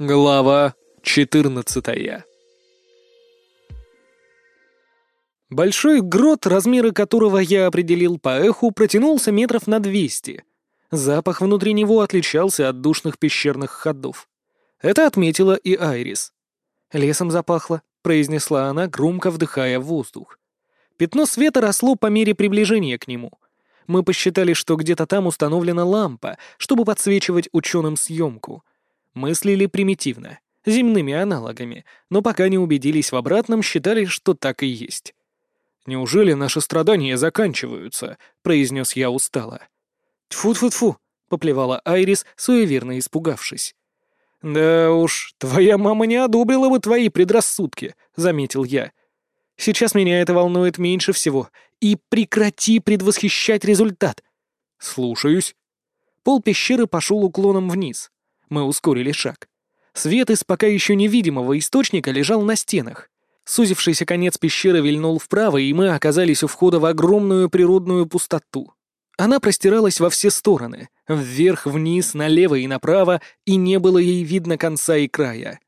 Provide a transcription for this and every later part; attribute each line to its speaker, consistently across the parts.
Speaker 1: Глава 14 Большой грот, размеры которого я определил по эху, протянулся метров на 200. Запах внутри него отличался от душных пещерных ходов. Это отметила и Айрис. «Лесом запахло», — произнесла она, громко вдыхая воздух. Пятно света росло по мере приближения к нему. Мы посчитали, что где-то там установлена лампа, чтобы подсвечивать ученым съемку. Мыслили примитивно, земными аналогами, но пока не убедились в обратном, считали, что так и есть. «Неужели наши страдания заканчиваются?» — произнес я устало. «Тьфу-тьфу-тьфу!» — поплевала Айрис, суеверно испугавшись. «Да уж, твоя мама не одобрила бы твои предрассудки», — заметил я. «Сейчас меня это волнует меньше всего. И прекрати предвосхищать результат». «Слушаюсь». Пол пещеры пошел уклоном вниз. Мы ускорили шаг. Свет из пока еще невидимого источника лежал на стенах. Сузившийся конец пещеры вильнул вправо, и мы оказались у входа в огромную природную пустоту. Она простиралась во все стороны, вверх, вниз, налево и направо, и не было ей видно конца и края.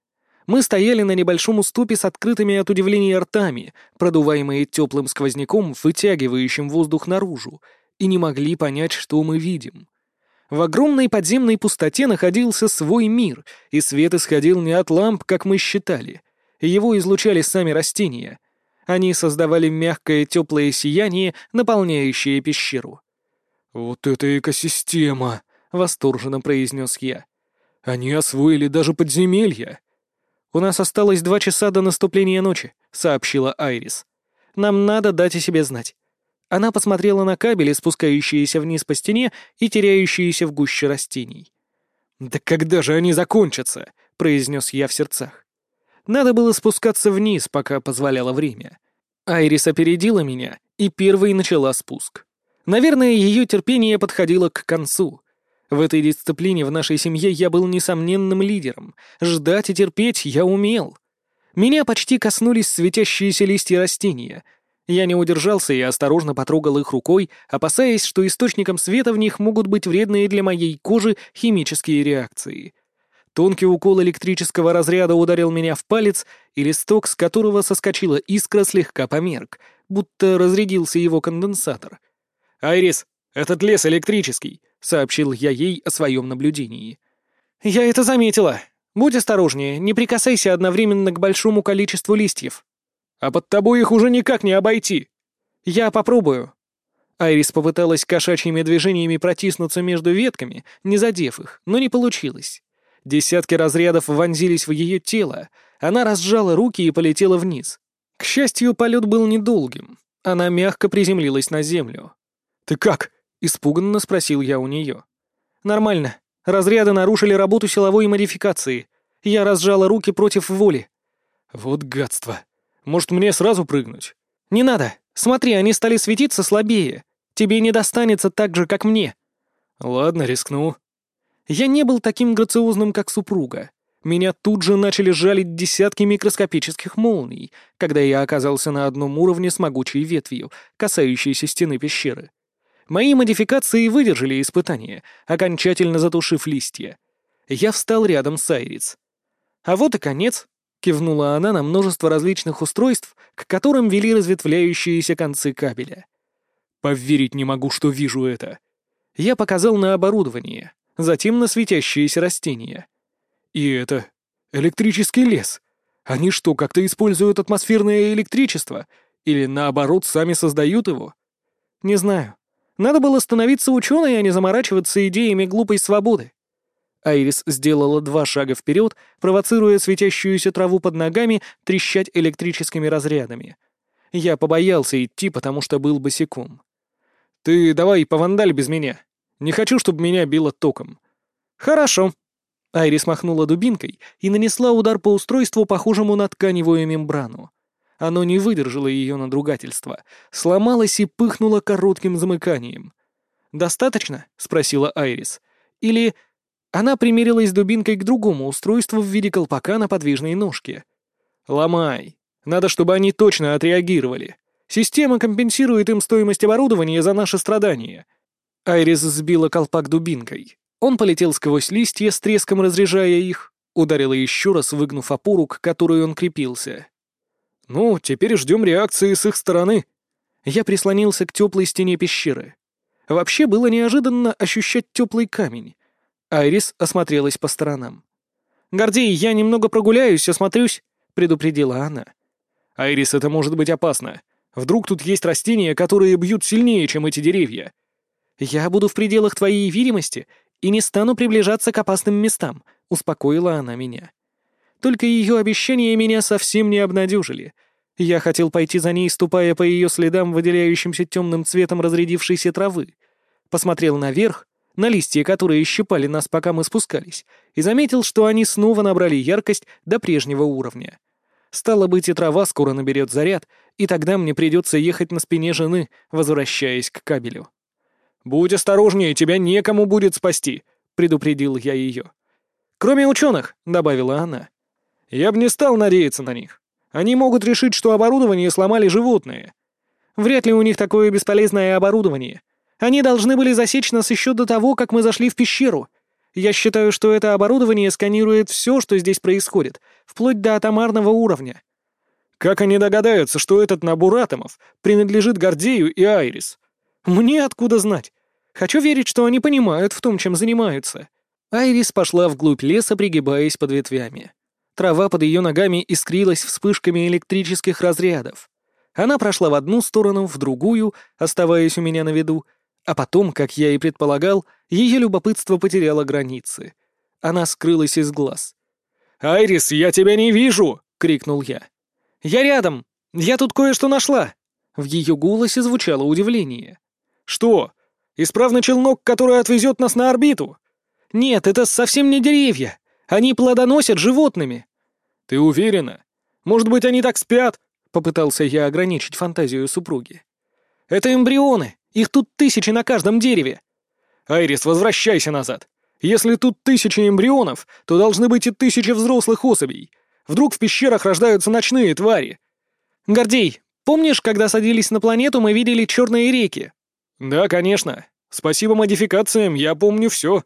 Speaker 1: Мы стояли на небольшом уступе с открытыми от удивления ртами, продуваемые теплым сквозняком, вытягивающим воздух наружу, и не могли понять, что мы видим. В огромной подземной пустоте находился свой мир, и свет исходил не от ламп, как мы считали — его излучали сами растения. Они создавали мягкое теплое сияние, наполняющее пещеру. «Вот это экосистема!» — восторженно произнес я. «Они освоили даже подземелья!» «У нас осталось два часа до наступления ночи», — сообщила Айрис. «Нам надо дать о себе знать». Она посмотрела на кабели, спускающиеся вниз по стене и теряющиеся в гуще растений. «Да когда же они закончатся?» — произнес я в сердцах. Надо было спускаться вниз, пока позволяло время. Айрис опередила меня и первой начала спуск. Наверное, ее терпение подходило к концу. В этой дисциплине в нашей семье я был несомненным лидером. Ждать и терпеть я умел. Меня почти коснулись светящиеся листья растения. Я не удержался и осторожно потрогал их рукой, опасаясь, что источником света в них могут быть вредные для моей кожи химические реакции. Тонкий укол электрического разряда ударил меня в палец, и листок, с которого соскочила искра, слегка померк, будто разрядился его конденсатор. «Айрис, этот лес электрический», — сообщил я ей о своем наблюдении. «Я это заметила. Будь осторожнее, не прикасайся одновременно к большому количеству листьев. А под тобой их уже никак не обойти». «Я попробую». Айрис попыталась кошачьими движениями протиснуться между ветками, не задев их, но не получилось. Десятки разрядов вонзились в ее тело. Она разжала руки и полетела вниз. К счастью, полет был недолгим. Она мягко приземлилась на землю. «Ты как?» — испуганно спросил я у нее. «Нормально. Разряды нарушили работу силовой модификации. Я разжала руки против воли». «Вот гадство. Может, мне сразу прыгнуть?» «Не надо. Смотри, они стали светиться слабее. Тебе не достанется так же, как мне». «Ладно, рискну», я не был таким грациозным, как супруга. Меня тут же начали жалить десятки микроскопических молний, когда я оказался на одном уровне с могучей ветвью, касающейся стены пещеры. Мои модификации выдержали испытание, окончательно затушив листья. Я встал рядом с Айрис. «А вот и конец», — кивнула она на множество различных устройств, к которым вели разветвляющиеся концы кабеля. «Поверить не могу, что вижу это». Я показал на оборудование затем на светящиеся растения. И это электрический лес. Они что, как-то используют атмосферное электричество? Или наоборот, сами создают его? Не знаю. Надо было становиться ученой, а не заморачиваться идеями глупой свободы. Айрис сделала два шага вперед, провоцируя светящуюся траву под ногами трещать электрическими разрядами. Я побоялся идти, потому что был босиком. «Ты давай повандаль без меня», не хочу, чтобы меня било током». «Хорошо». Айрис махнула дубинкой и нанесла удар по устройству, похожему на тканевую мембрану. Оно не выдержало ее надругательства, сломалось и пыхнуло коротким замыканием. «Достаточно?» — спросила Айрис. «Или...» Она примерилась дубинкой к другому устройству в виде колпака на подвижной ножке. «Ломай. Надо, чтобы они точно отреагировали. Система компенсирует им стоимость оборудования за наши страдания. Айрис сбила колпак дубинкой. Он полетел сквозь листья, с треском разряжая их. — ударила еще раз, выгнув опору, к которой он крепился. «Ну, теперь ждем реакции с их стороны». Я прислонился к теплой стене пещеры. Вообще было неожиданно ощущать теплый камень. Айрис осмотрелась по сторонам. «Гордей, я немного прогуляюсь, осмотрюсь», — предупредила она. «Айрис, это может быть опасно. Вдруг тут есть растения, которые бьют сильнее, чем эти деревья?» «Я буду в пределах твоей видимости и не стану приближаться к опасным местам», — успокоила она меня. Только ее обещания меня совсем не обнадежили. Я хотел пойти за ней, ступая по ее следам, выделяющимся темным цветом разрядившейся травы. Посмотрел наверх, на листья, которые щипали нас, пока мы спускались, и заметил, что они снова набрали яркость до прежнего уровня. Стало быть, и трава скоро наберет заряд, и тогда мне придется ехать на спине жены, возвращаясь к кабелю. «Будь осторожнее, тебя некому будет спасти», — предупредил я ее. «Кроме ученых», — добавила она. «Я бы не стал надеяться на них. Они могут решить, что оборудование сломали животные. Вряд ли у них такое бесполезное оборудование. Они должны были засечь нас еще до того, как мы зашли в пещеру. Я считаю, что это оборудование сканирует все, что здесь происходит, вплоть до атомарного уровня. Как они догадаются, что этот набор атомов принадлежит Гордею и Айрис? Мне откуда знать? Хочу верить, что они понимают в том, чем занимаются. Айрис пошла вглубь леса, пригибаясь под ветвями. Трава под ее ногами искрилась вспышками электрических разрядов. Она прошла в одну сторону, в другую, оставаясь у меня на виду, а потом, как я и предполагал, ее любопытство потеряло границы. Она скрылась из глаз. «Айрис, я тебя не вижу!» — крикнул я. «Я рядом! Я тут кое-что нашла!» В ее голосе звучало удивление. «Что? Исправный челнок, который отвезет нас на орбиту?» «Нет, это совсем не деревья. Они плодоносят животными». «Ты уверена? Может быть, они так спят?» — попытался я ограничить фантазию супруги. «Это эмбрионы. Их тут тысячи на каждом дереве. Айрис, возвращайся назад. Если тут тысячи эмбрионов, то должны быть и тысячи взрослых особей. Вдруг в пещерах рождаются ночные твари. Гордей, помнишь, когда садились на планету, мы видели черные реки? Да, конечно. Спасибо модификациям, я помню все.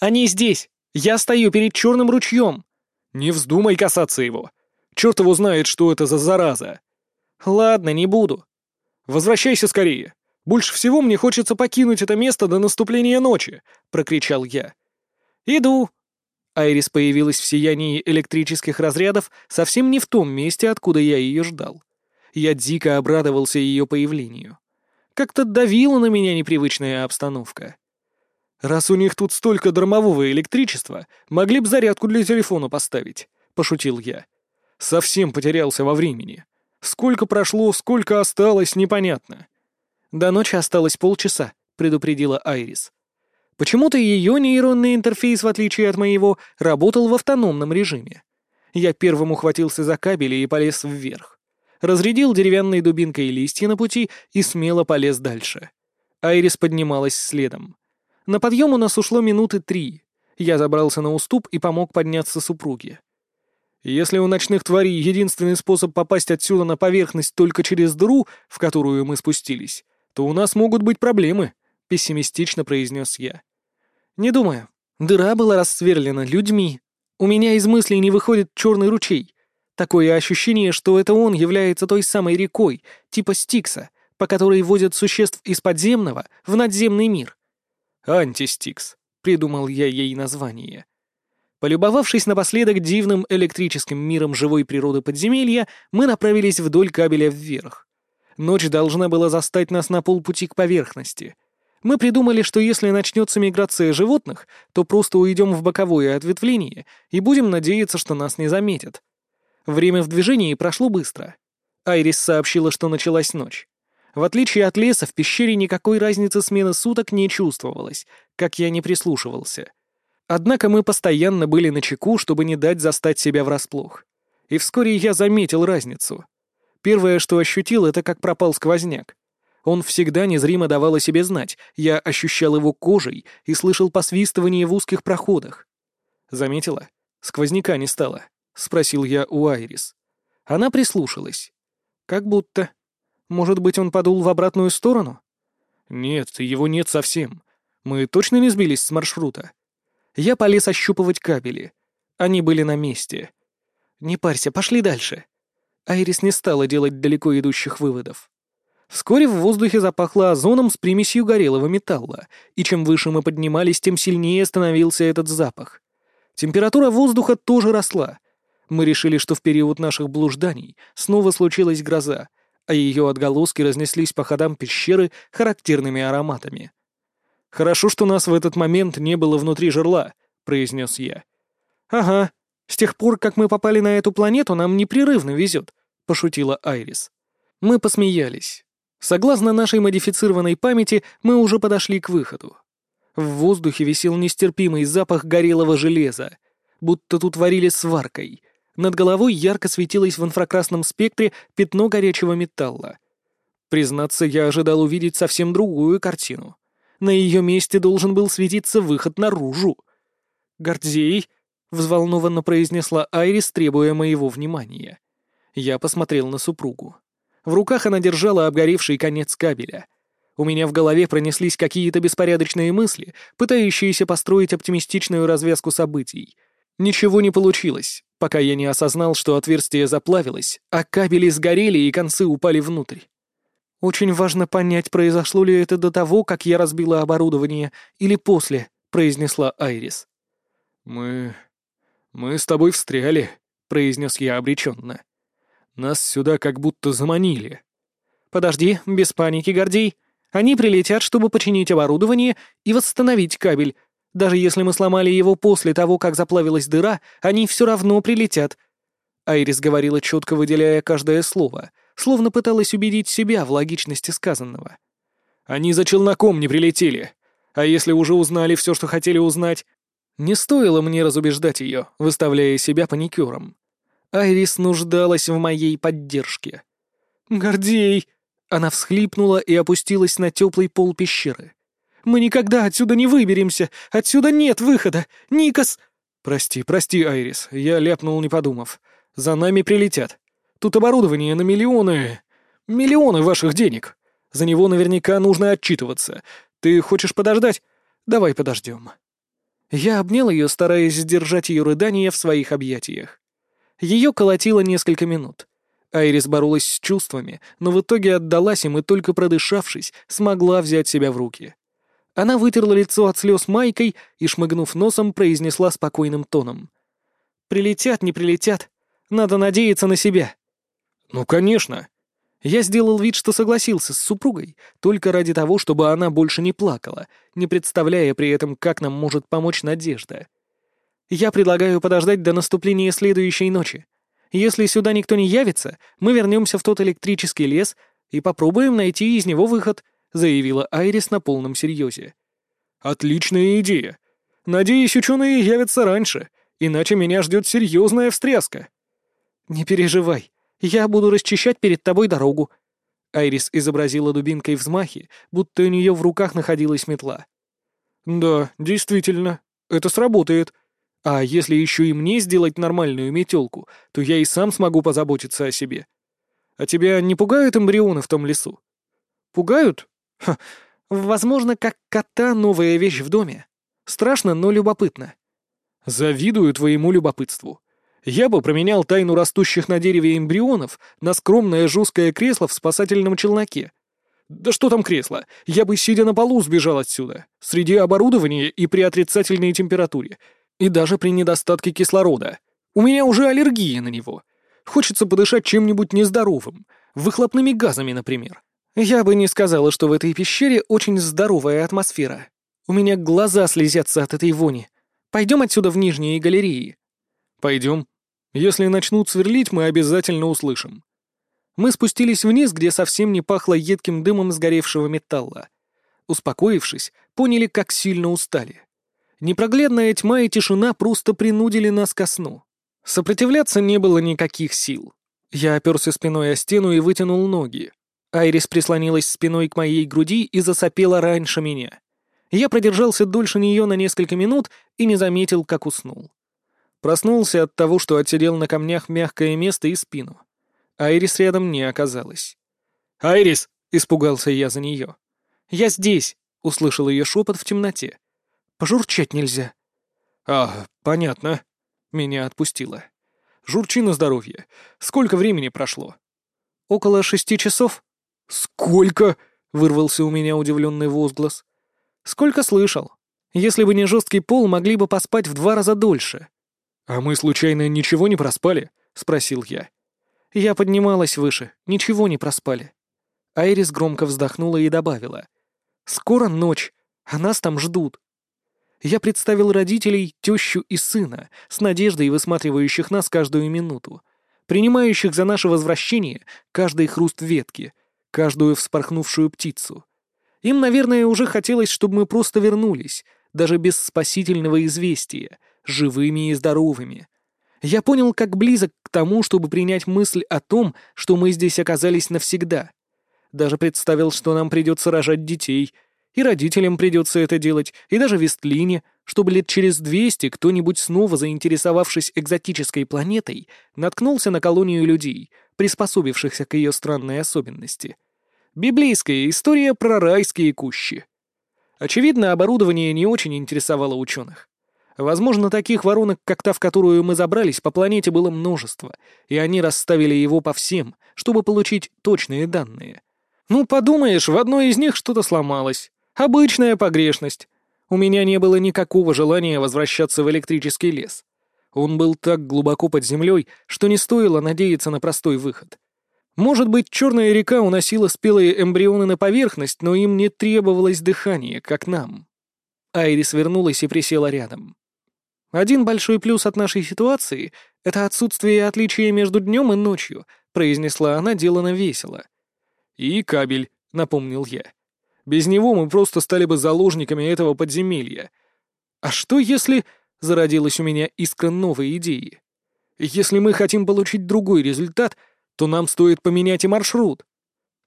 Speaker 1: Они здесь. Я стою перед черным ручьем. Не вздумай касаться его. Черт его знает, что это за зараза. Ладно, не буду. Возвращайся скорее. Больше всего мне хочется покинуть это место до наступления ночи», — прокричал я. «Иду». Айрис появилась в сиянии электрических разрядов совсем не в том месте, откуда я ее ждал. Я дико обрадовался ее появлению. Как-то давила на меня непривычная обстановка. «Раз у них тут столько дармового электричества, могли бы зарядку для телефона поставить», — пошутил я. «Совсем потерялся во времени. Сколько прошло, сколько осталось, непонятно». «До ночи осталось полчаса», — предупредила Айрис. Почему-то ее нейронный интерфейс, в отличие от моего, работал в автономном режиме. Я первым ухватился за кабели и полез вверх. Разрядил деревянной дубинкой листья на пути и смело полез дальше. Айрис поднималась следом. На подъем у нас ушло минуты три. Я забрался на уступ и помог подняться супруге. Если у ночных тварей единственный способ попасть отсюда на поверхность только через дыру, в которую мы спустились, то у нас могут быть проблемы», — пессимистично произнес я. «Не думаю. Дыра была рассверлена людьми. У меня из мыслей не выходит черный ручей. Такое ощущение, что это он является той самой рекой, типа Стикса, по которой возят существ из подземного в надземный мир». «Антистикс», — придумал я ей название. Полюбовавшись напоследок дивным электрическим миром живой природы подземелья, мы направились вдоль кабеля вверх. Ночь должна была застать нас на полпути к поверхности. Мы придумали, что если начнется миграция животных, то просто уйдем в боковое ответвление и будем надеяться, что нас не заметят. Время в движении прошло быстро. Айрис сообщила, что началась ночь. В отличие от леса, в пещере никакой разницы смены суток не чувствовалось, как я не прислушивался. Однако мы постоянно были на чеку, чтобы не дать застать себя врасплох. И вскоре я заметил разницу. Первое, что ощутил, это как пропал сквозняк. Он всегда незримо давал о себе знать, я ощущал его кожей и слышал посвистывание в узких проходах. «Заметила? Сквозняка не стало», — спросил я у Айрис. Она прислушалась. «Как будто. Может быть, он подул в обратную сторону?» «Нет, его нет совсем. Мы точно не сбились с маршрута?» Я полез ощупывать кабели. Они были на месте. «Не парься, пошли дальше». Айрис не стала делать далеко идущих выводов. Вскоре в воздухе запахло озоном с примесью горелого металла, и чем выше мы поднимались, тем сильнее становился этот запах. Температура воздуха тоже росла. Мы решили, что в период наших блужданий снова случилась гроза, а ее отголоски разнеслись по ходам пещеры характерными ароматами. «Хорошо, что нас в этот момент не было внутри жерла», — произнес я. «Ага, с тех пор, как мы попали на эту планету, нам непрерывно везет», — пошутила Айрис. Мы посмеялись. Согласно нашей модифицированной памяти, мы уже подошли к выходу. В воздухе висел нестерпимый запах горелого железа, будто тут варили сваркой. Над головой ярко светилось в инфракрасном спектре пятно горячего металла. Признаться, я ожидал увидеть совсем другую картину. На ее месте должен был светиться выход наружу. «Гордей!» — взволнованно произнесла Айрис, требуя моего внимания. Я посмотрел на супругу. В руках она держала обгоревший конец кабеля. У меня в голове пронеслись какие-то беспорядочные мысли, пытающиеся построить оптимистичную развязку событий. Ничего не получилось, пока я не осознал, что отверстие заплавилось, а кабели сгорели и концы упали внутрь. «Очень важно понять, произошло ли это до того, как я разбила оборудование, или после», — произнесла Айрис.
Speaker 2: «Мы... мы с тобой встряли», — произнес я обреченно. Нас сюда как будто заманили.
Speaker 1: Подожди, без паники, Гордей. Они прилетят, чтобы починить оборудование и восстановить кабель. Даже если мы сломали его после того, как заплавилась дыра, они все равно прилетят. Айрис говорила, четко выделяя каждое слово, словно пыталась убедить себя в логичности сказанного.
Speaker 2: Они за челноком не прилетели. А если уже узнали все, что хотели узнать?
Speaker 1: Не стоило мне разубеждать ее, выставляя себя паникером. Айрис нуждалась в моей поддержке. «Гордей!» Она всхлипнула и опустилась на теплый пол пещеры. «Мы никогда отсюда не выберемся! Отсюда нет выхода! Никас!»
Speaker 2: «Прости, прости, Айрис, я ляпнул, не подумав. За нами прилетят. Тут оборудование на миллионы... Миллионы ваших денег. За него наверняка нужно отчитываться. Ты хочешь подождать? Давай подождем».
Speaker 1: Я обнял ее, стараясь сдержать ее рыдания в своих объятиях. Ее колотило несколько минут. Айрис боролась с чувствами, но в итоге отдалась им и только продышавшись, смогла взять себя в руки. Она вытерла лицо от слез майкой и, шмыгнув носом, произнесла спокойным тоном. «Прилетят, не прилетят. Надо надеяться на себя».
Speaker 2: «Ну, конечно».
Speaker 1: Я сделал вид, что согласился с супругой, только ради того, чтобы она больше не плакала, не представляя при этом, как нам может помочь Надежда. Я предлагаю подождать до наступления следующей ночи. Если сюда никто не явится, мы вернемся в тот электрический лес и попробуем найти из него выход», — заявила Айрис на полном серьезе.
Speaker 2: «Отличная идея. Надеюсь, ученые явятся раньше, иначе меня ждет серьезная встряска».
Speaker 1: «Не переживай, я буду расчищать перед тобой дорогу». Айрис изобразила дубинкой взмахи, будто у нее в руках находилась метла.
Speaker 2: «Да, действительно, это сработает», а если еще и мне сделать нормальную метелку, то я и сам смогу позаботиться о себе. А тебя не пугают эмбрионы в том лесу?
Speaker 1: Пугают? Ха, возможно, как кота новая вещь в доме. Страшно, но любопытно.
Speaker 2: Завидую твоему любопытству. Я бы променял тайну растущих на дереве эмбрионов на скромное жесткое кресло в спасательном челноке. Да что там кресло? Я бы, сидя на полу, сбежал отсюда. Среди оборудования и при отрицательной температуре. И даже при недостатке кислорода. У меня уже аллергия на него. Хочется подышать чем-нибудь нездоровым. Выхлопными газами, например.
Speaker 1: Я бы не сказала, что в этой пещере очень здоровая атмосфера. У меня глаза слезятся от этой вони. Пойдем отсюда в нижние галереи.
Speaker 2: Пойдем. Если начнут сверлить, мы обязательно услышим.
Speaker 1: Мы спустились вниз, где совсем не пахло едким дымом сгоревшего металла. Успокоившись, поняли, как сильно устали. Непроглядная тьма и тишина просто принудили нас ко сну. Сопротивляться не было никаких сил. Я оперся спиной о стену и вытянул ноги. Айрис прислонилась спиной к моей груди и засопела раньше меня. Я продержался дольше нее на несколько минут и не заметил, как уснул. Проснулся от того, что отсидел на камнях мягкое место и спину. Айрис рядом не оказалась.
Speaker 2: «Айрис!» — испугался я за нее.
Speaker 1: «Я здесь!» — услышал ее шепот в темноте. Пожурчать нельзя».
Speaker 2: «А, понятно». Меня отпустило. Журчи на здоровье. Сколько времени прошло?
Speaker 1: Около шести часов.
Speaker 2: Сколько? Вырвался у меня удивленный возглас.
Speaker 1: Сколько слышал. Если бы не жесткий пол, могли бы поспать в два раза дольше.
Speaker 2: А мы случайно ничего не проспали? Спросил я.
Speaker 1: Я поднималась выше, ничего не проспали. Айрис громко вздохнула и добавила. «Скоро ночь, а нас там ждут». Я представил родителей, тещу и сына, с надеждой высматривающих нас каждую минуту, принимающих за наше возвращение каждый хруст ветки, каждую вспорхнувшую птицу. Им, наверное, уже хотелось, чтобы мы просто вернулись, даже без спасительного известия, живыми и здоровыми. Я понял, как близок к тому, чтобы принять мысль о том, что мы здесь оказались навсегда. Даже представил, что нам придется рожать детей, и родителям придется это делать, и даже Вестлине, чтобы лет через двести кто-нибудь снова, заинтересовавшись экзотической планетой, наткнулся на колонию людей, приспособившихся к ее странной особенности. Библейская история про райские кущи. Очевидно, оборудование не очень интересовало ученых. Возможно, таких воронок, как та, в которую мы забрались, по планете было множество, и они расставили его по всем, чтобы получить точные данные. Ну, подумаешь, в одной из них что-то сломалось. Обычная погрешность. У меня не было никакого желания возвращаться в электрический лес. Он был так глубоко под землей, что не стоило надеяться на простой выход. Может быть, черная река уносила спелые эмбрионы на поверхность, но им не требовалось дыхание, как нам. Айрис вернулась и присела рядом. «Один большой плюс от нашей ситуации — это отсутствие отличия между днем и ночью», — произнесла она делано весело.
Speaker 2: «И кабель», — напомнил я. «Без него мы просто стали бы заложниками этого подземелья. А что если...» — зародилась у меня искра новой идеи. «Если мы хотим получить другой результат, то нам стоит поменять и маршрут».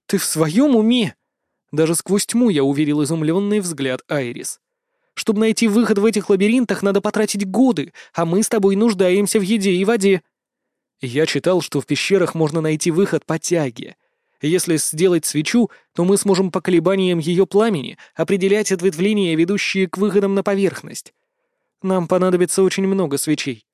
Speaker 1: «Ты в своем уме?» Даже сквозь тьму я увидел изумленный взгляд Айрис. Чтобы найти выход в этих лабиринтах, надо потратить годы, а мы с тобой нуждаемся в еде и воде». Я читал, что в пещерах можно найти выход по тяге. Если сделать свечу, то мы сможем по колебаниям ее пламени определять ответвления, ведущие к выходам на поверхность. Нам понадобится очень много свечей.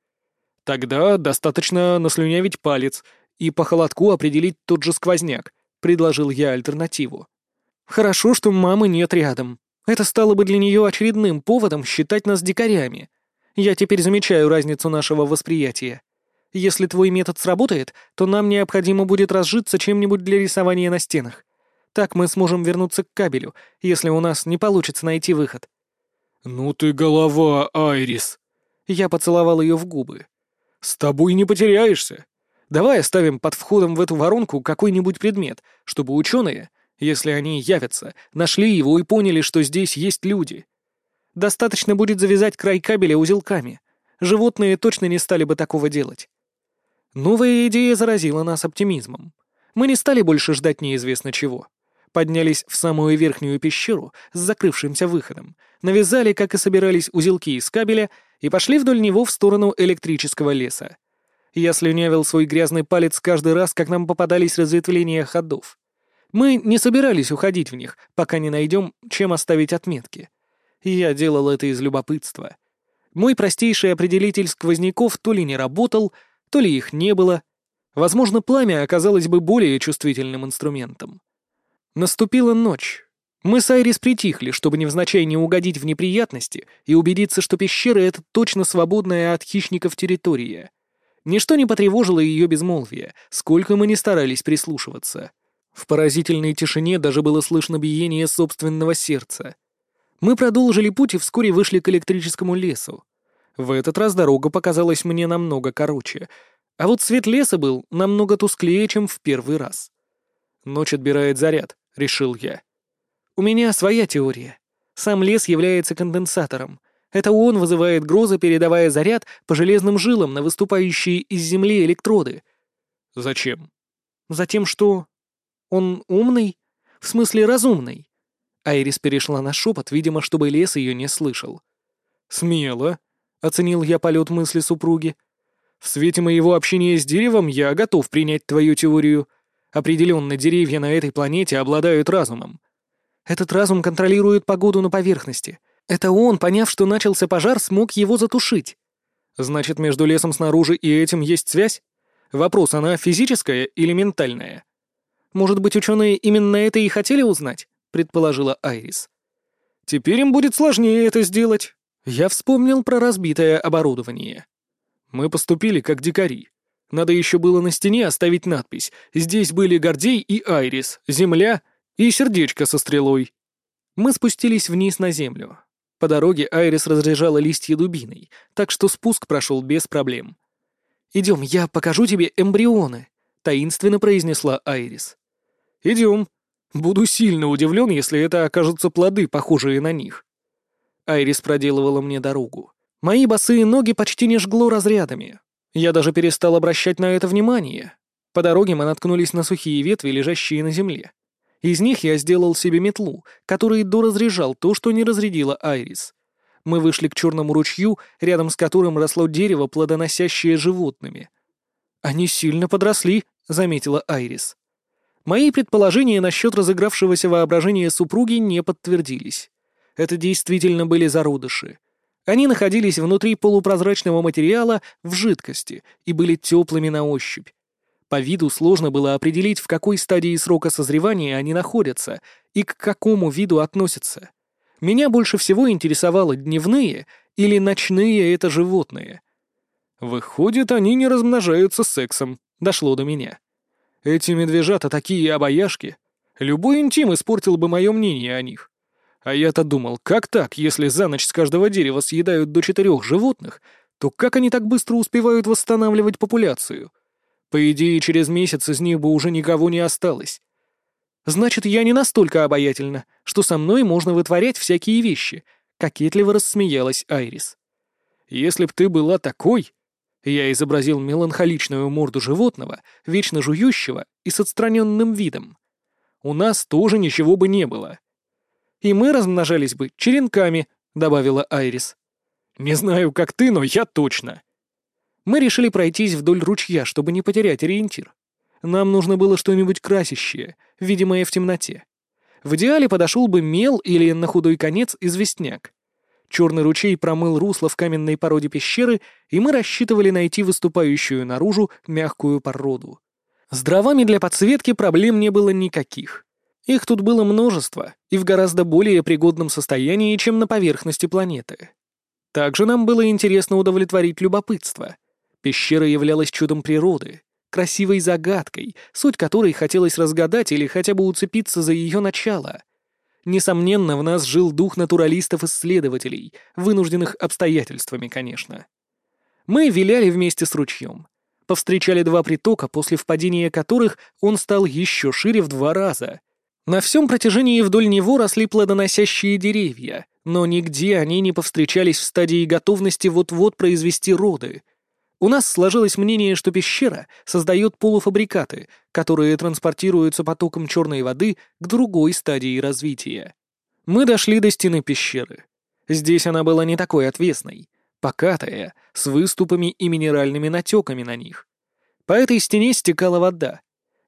Speaker 2: Тогда достаточно наслюнявить палец и по холодку определить тот же сквозняк, предложил я альтернативу.
Speaker 1: Хорошо, что мамы нет рядом. Это стало бы для нее очередным поводом считать нас дикарями. Я теперь замечаю разницу нашего восприятия. Если твой метод сработает, то нам необходимо будет разжиться чем-нибудь для рисования на стенах. Так мы сможем вернуться к кабелю, если у нас не получится найти выход».
Speaker 2: «Ну ты голова, Айрис!»
Speaker 1: Я поцеловал ее в губы.
Speaker 2: «С тобой не потеряешься. Давай оставим под входом в эту воронку какой-нибудь предмет, чтобы ученые, если они явятся, нашли его и поняли, что здесь есть люди. Достаточно будет завязать край кабеля узелками. Животные точно не стали бы такого делать. Новая идея заразила нас оптимизмом. Мы не стали больше ждать неизвестно чего. Поднялись в самую верхнюю пещеру с закрывшимся выходом, навязали, как и собирались, узелки из кабеля и пошли вдоль него в сторону электрического леса. Я слюнявил свой грязный палец каждый раз, как нам попадались разветвления ходов. Мы не собирались уходить в них, пока не найдем, чем оставить отметки. Я делал это из любопытства. Мой простейший определитель сквозняков то ли не работал, то ли их не было. Возможно, пламя оказалось бы более чувствительным инструментом. Наступила ночь. Мы с Айрис притихли, чтобы невзначай не угодить в неприятности и убедиться, что пещера — это точно свободная от хищников территория. Ничто не потревожило ее безмолвие, сколько мы не старались прислушиваться. В поразительной тишине даже было слышно биение собственного сердца. Мы продолжили путь и вскоре вышли к электрическому лесу. В этот раз дорога показалась мне намного короче, а вот свет леса был намного тусклее, чем в первый раз. «Ночь отбирает заряд», — решил я. «У меня своя теория. Сам лес является конденсатором. Это он вызывает грозы, передавая заряд по железным жилам на выступающие из земли электроды». «Зачем?»
Speaker 1: «Затем, что... он умный? В смысле разумный?» Айрис перешла на шепот, видимо, чтобы лес ее не слышал.
Speaker 2: «Смело», — оценил я полет мысли супруги. «В свете моего общения с деревом я готов принять твою теорию. Определенно, деревья на этой планете обладают разумом».
Speaker 1: «Этот разум контролирует погоду на поверхности. Это он, поняв, что начался пожар, смог его затушить». Значит, между лесом снаружи и этим есть связь? Вопрос, она физическая или ментальная? Может быть, ученые именно это и хотели узнать? Предположила Айрис. Теперь им будет сложнее это сделать. Я вспомнил про разбитое оборудование. Мы поступили как дикари. Надо еще было на стене оставить надпись. Здесь были Гордей и Айрис, земля и сердечко со стрелой. Мы спустились вниз на землю. По дороге Айрис разряжала листья дубиной, так что спуск прошел без проблем. «Идем, я покажу тебе эмбрионы», — таинственно произнесла Айрис. «Идем. Буду сильно удивлен, если это окажутся плоды, похожие на них». Айрис проделывала мне дорогу. Мои босые ноги почти не жгло разрядами. Я даже перестал обращать на это внимание. По дороге мы наткнулись на сухие ветви, лежащие на земле. Из них я сделал себе метлу, который доразряжал то, что не разрядила Айрис. Мы вышли к черному ручью, рядом с которым росло дерево, плодоносящее животными. «Они сильно подросли», — заметила Айрис. Мои предположения насчет разыгравшегося воображения супруги не подтвердились. Это действительно были зародыши. Они находились внутри полупрозрачного материала в жидкости и были теплыми на ощупь. По виду сложно было определить, в какой стадии срока созревания они находятся и к какому виду относятся. Меня больше всего интересовало дневные или ночные это животные. Выходит, они не размножаются сексом, дошло до меня. Эти медвежата такие обаяшки. Любой интим испортил бы мое мнение о них. А я-то думал, как так, если за ночь с каждого дерева съедают до четырех животных, то как они так быстро успевают восстанавливать популяцию? По идее, через месяц из них бы уже никого не осталось. Значит, я не настолько обаятельна, что со мной можно вытворять всякие вещи, кокетливо рассмеялась Айрис. Если б ты была такой... Я изобразил меланхоличную морду животного, вечно жующего и с отстраненным видом. У нас тоже ничего бы не было. И мы размножались бы черенками, добавила Айрис. Не знаю, как ты, но я точно. Мы решили пройтись вдоль ручья, чтобы не потерять ориентир. Нам нужно было что-нибудь красящее, видимое в темноте. В идеале подошел бы мел или, на худой конец, известняк. Черный ручей промыл русло в каменной породе пещеры, и мы рассчитывали найти выступающую наружу мягкую породу. С дровами для подсветки проблем не было никаких. Их тут было множество, и в гораздо более пригодном состоянии, чем на поверхности планеты. Также нам было интересно удовлетворить любопытство — Пещера являлась чудом природы, красивой загадкой, суть которой хотелось разгадать или хотя бы уцепиться за ее начало. Несомненно, в нас жил дух натуралистов-исследователей, вынужденных обстоятельствами, конечно. Мы виляли вместе с ручьем. Повстречали два притока, после впадения которых он стал еще шире в два раза. На всем протяжении вдоль него росли плодоносящие деревья, но нигде они не повстречались в стадии готовности вот-вот произвести роды, у нас сложилось мнение, что пещера создает полуфабрикаты, которые транспортируются потоком черной воды к другой стадии развития. Мы дошли до стены пещеры. Здесь она была не такой отвесной, покатая, с выступами и минеральными натеками на них. По этой стене стекала вода.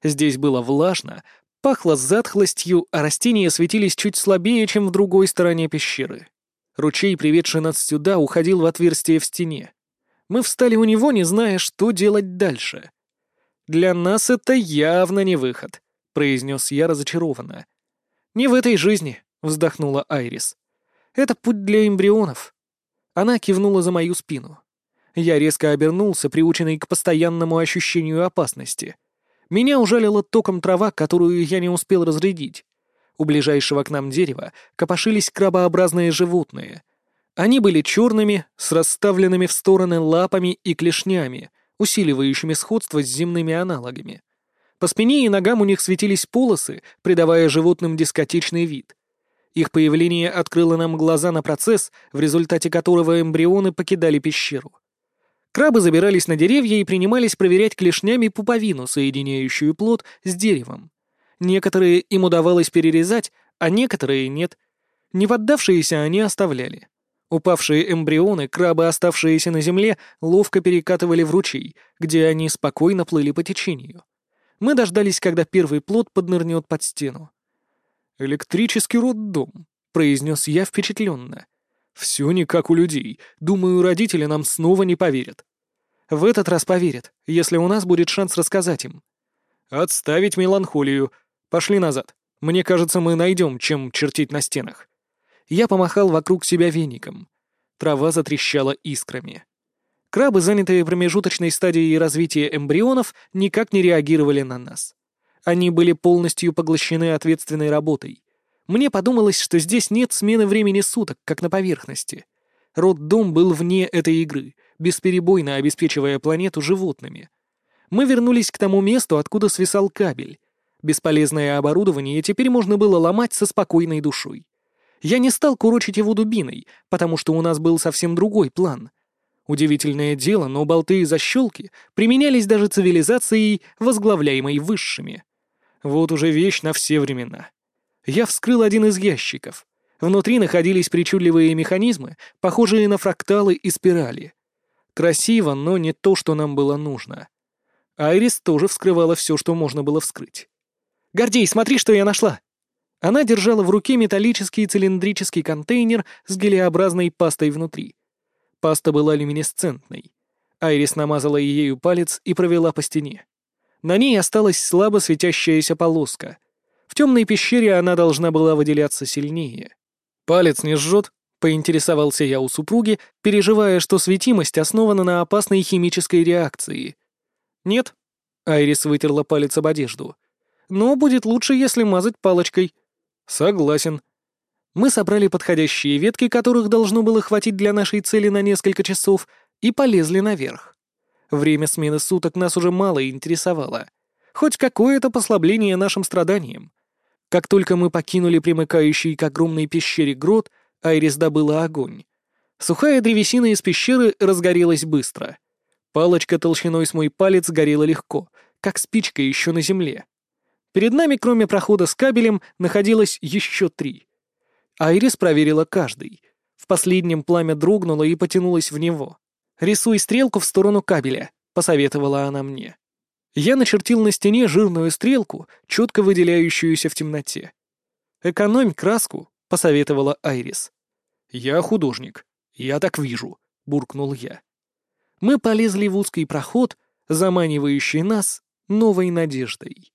Speaker 1: Здесь было влажно, пахло затхлостью, а растения светились чуть слабее, чем в другой стороне пещеры. Ручей, приведший нас сюда, уходил в отверстие в стене. Мы встали у него, не зная, что делать дальше. «Для нас это явно не выход», — произнес я разочарованно. «Не в этой жизни», — вздохнула Айрис. «Это путь для эмбрионов». Она кивнула за мою спину. Я резко обернулся, приученный к постоянному ощущению опасности. Меня ужалила током трава, которую я не успел разрядить. У ближайшего к нам дерева копошились крабообразные животные — они были черными, с расставленными в стороны лапами и клешнями, усиливающими сходство с земными аналогами. По спине и ногам у них светились полосы, придавая животным дискотечный вид. Их появление открыло нам глаза на процесс, в результате которого эмбрионы покидали пещеру. Крабы забирались на деревья и принимались проверять клешнями пуповину, соединяющую плод с деревом. Некоторые им удавалось перерезать, а некоторые нет. Не поддавшиеся они оставляли. Упавшие эмбрионы, крабы, оставшиеся на земле, ловко перекатывали в ручей, где они спокойно плыли по течению. Мы дождались, когда первый плод поднырнет под стену. «Электрический роддом», — произнес я впечатленно.
Speaker 2: Все не как у людей. Думаю, родители нам снова не поверят.
Speaker 1: В этот раз поверят, если у нас будет шанс рассказать им.
Speaker 2: Отставить меланхолию. Пошли назад. Мне кажется, мы найдем, чем чертить на стенах.
Speaker 1: Я помахал вокруг себя веником. Трава затрещала искрами. Крабы, занятые промежуточной стадией развития эмбрионов, никак не реагировали на нас. Они были полностью поглощены ответственной работой. Мне подумалось, что здесь нет смены времени суток, как на поверхности. Род-дом был вне этой игры, бесперебойно обеспечивая планету животными. Мы вернулись к тому месту, откуда свисал кабель. Бесполезное оборудование теперь можно было ломать со спокойной душой. Я не стал курочить его дубиной, потому что у нас был совсем другой план. Удивительное дело, но болты и защелки применялись даже цивилизацией, возглавляемой высшими. Вот уже вещь на все времена. Я вскрыл один из ящиков. Внутри находились причудливые механизмы, похожие на фракталы и спирали. Красиво, но не то, что нам было нужно. Айрис тоже вскрывала все, что можно было вскрыть. «Гордей, смотри, что я нашла!» Она держала в руке металлический цилиндрический контейнер с гелеобразной пастой внутри. Паста была люминесцентной. Айрис намазала ею палец и провела по стене. На ней осталась слабо светящаяся полоска. В темной пещере она должна была выделяться сильнее. «Палец не жжет?» — поинтересовался я у супруги, переживая, что светимость основана на опасной химической реакции. «Нет?» — Айрис вытерла палец об одежду. «Но будет лучше, если мазать палочкой». «Согласен». Мы собрали подходящие ветки, которых должно было хватить для нашей цели на несколько часов, и полезли наверх. Время смены суток нас уже мало интересовало. Хоть какое-то послабление нашим страданиям. Как только мы покинули примыкающий к огромной пещере грот, Айрис добыла огонь. Сухая древесина из пещеры разгорелась быстро. Палочка толщиной с мой палец горела легко, как спичка еще на земле. Перед нами, кроме прохода с кабелем, находилось еще три. Айрис проверила каждый. В последнем пламя дрогнуло и потянулось в него. «Рисуй стрелку в сторону кабеля», — посоветовала она мне. Я начертил на стене жирную стрелку, четко выделяющуюся в темноте. «Экономь краску», — посоветовала Айрис. «Я художник. Я так вижу», — буркнул я. Мы полезли в узкий проход, заманивающий нас новой надеждой.